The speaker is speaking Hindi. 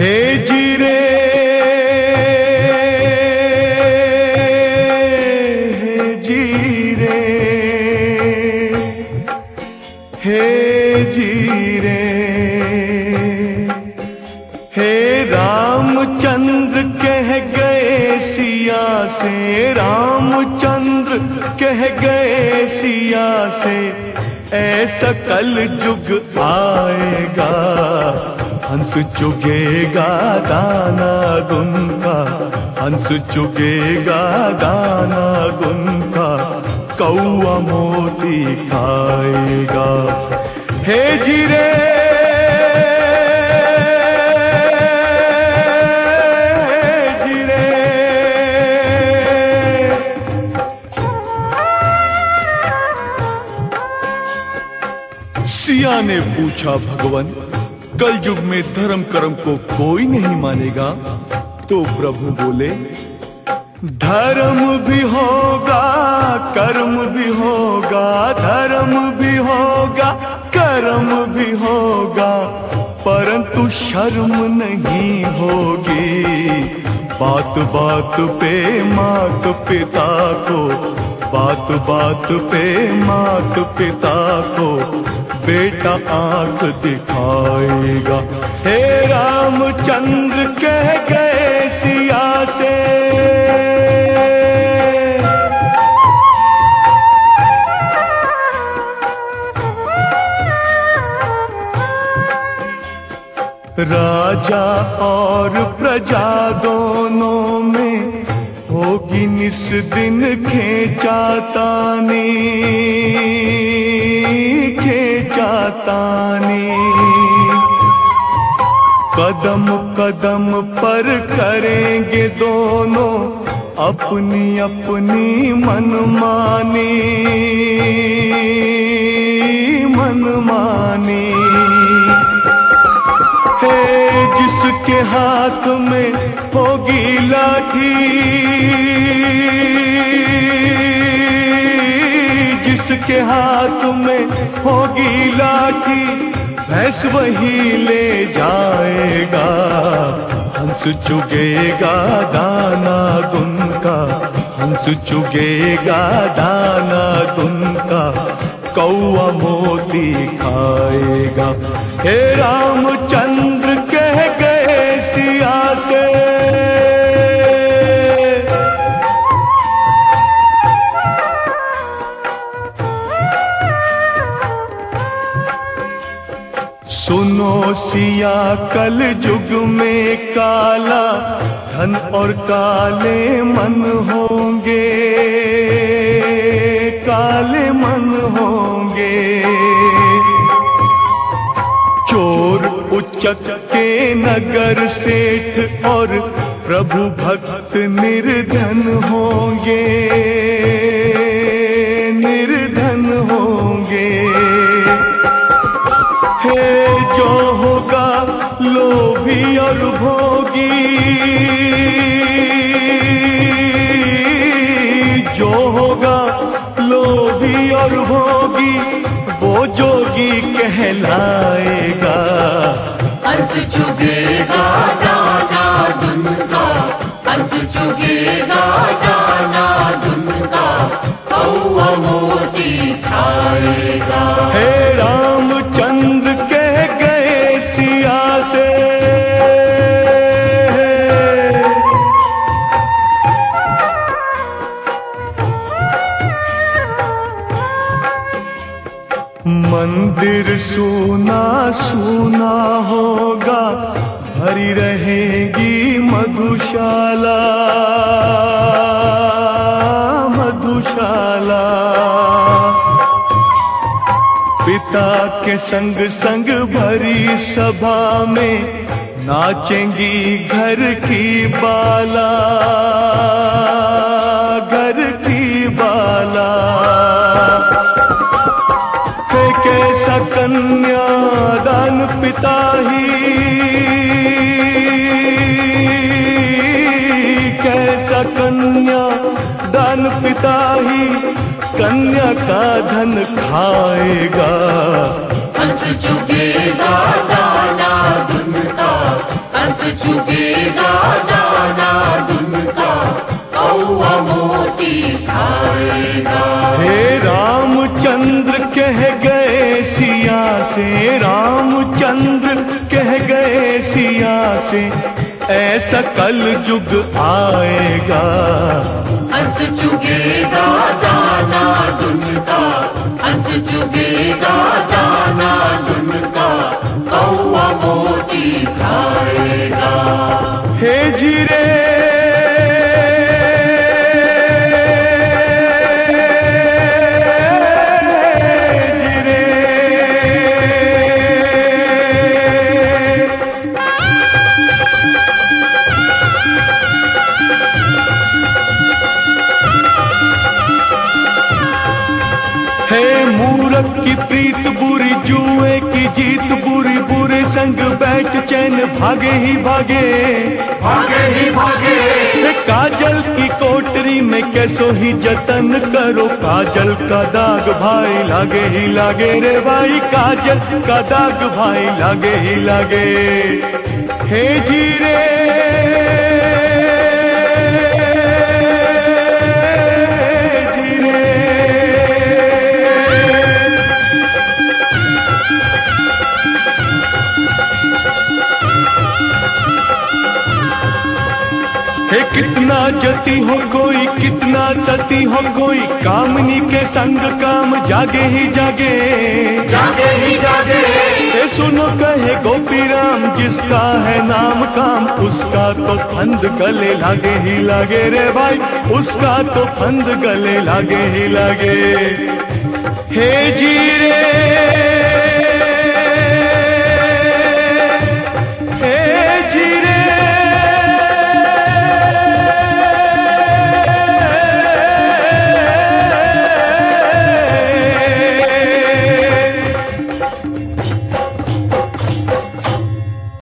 हे जीरे हे जीरे हे जीरे हे रामचंद्र कह गए सिया से। रामचंद्र कह गए सिया से। ऐसा कल जुग आएगा। हंस चुगेगा दाना गुनका हंस चुगेगा दाना गुनका कौआ मोती खाएगा। हे जीरे! जीरे! सिया ने पूछा भगवान कल युग में धर्म कर्म को कोई नहीं मानेगा। तो प्रभु बोले, धर्म भी होगा, कर्म भी होगा, धर्म भी होगा, कर्म भी होगा, परंतु शर्म नहीं होगी। बात बात पे मात पिता को, बात बात पे मात पिता को बेटा आँख दिखाएगा। हे रामचंद्र कह गए सिया से। राजा और प्रजा दोनों में होगी निस दिन खेचातानी खेचातानी। कदम कदम पर करेंगे दोनों अपनी अपनी मनमानी मनमानी। जिसके हाथ में होगी लाठी। जिसके हाथ में होगी लाठी, भैंस वही ले जाएगा। हंस चुगेगा दाना गुनका हंस चुगेगा दाना गुनका कौआ मोती खाएगा, हे रामचंद्र सुनो सिया, कल युग में काला, धन और काले मन होंगे। काले मन होंगे। चोर उच्चक के नगर सेठ और प्रभु भक्त निर्धन होंगे। और भोगी जो होगा लोभी और भोगी वो जोगी कहलाएगा। हंस चुगेगा दाना दुनका हंस चुगेगा दाना दुनका कौआ मोती खाएगा। हे रामचंद्र रहेगी मधुशाला। मधुशाला। पिता के संग संग भरी सभा में नाचेंगी घर की बाला। घर की बाला। कैसा कन्यादान पिता ही कन्या दान पिता ही कन्या का धन खाएगा। हंस चुगेगा दाना हंस हंस चुगेगा दाना दुनका कौआ मोती खाएगा। हे रामचंद्र कह गए सिया से रामचंद्र कह गए सिया से ऐसा कल युग आएगा। हंस चुगेगा दाना दुनिया हंस मूरख की प्रीत बुरी जुए की जीत बुरी बुरे संग बैठ चैन भागे ही भागे। भागे ही भागे। है काजल की कोटरी में कैसो ही जतन करो। काजल का दाग भाई लागे ही लागे रे भाई काजल का दाग भाई लागे ही लागे। हे जीरे कितना जति हो कोई कितना सती हो कोई कामनी के संग काम जागे ही जागे। जागे ही जागे। हे सुनो कहे गोपी राम जिसका है नाम काम उसका तो फंद गले लागे ही लागे रे भाई उसका तो फंद गले लागे ही लागे। हे जी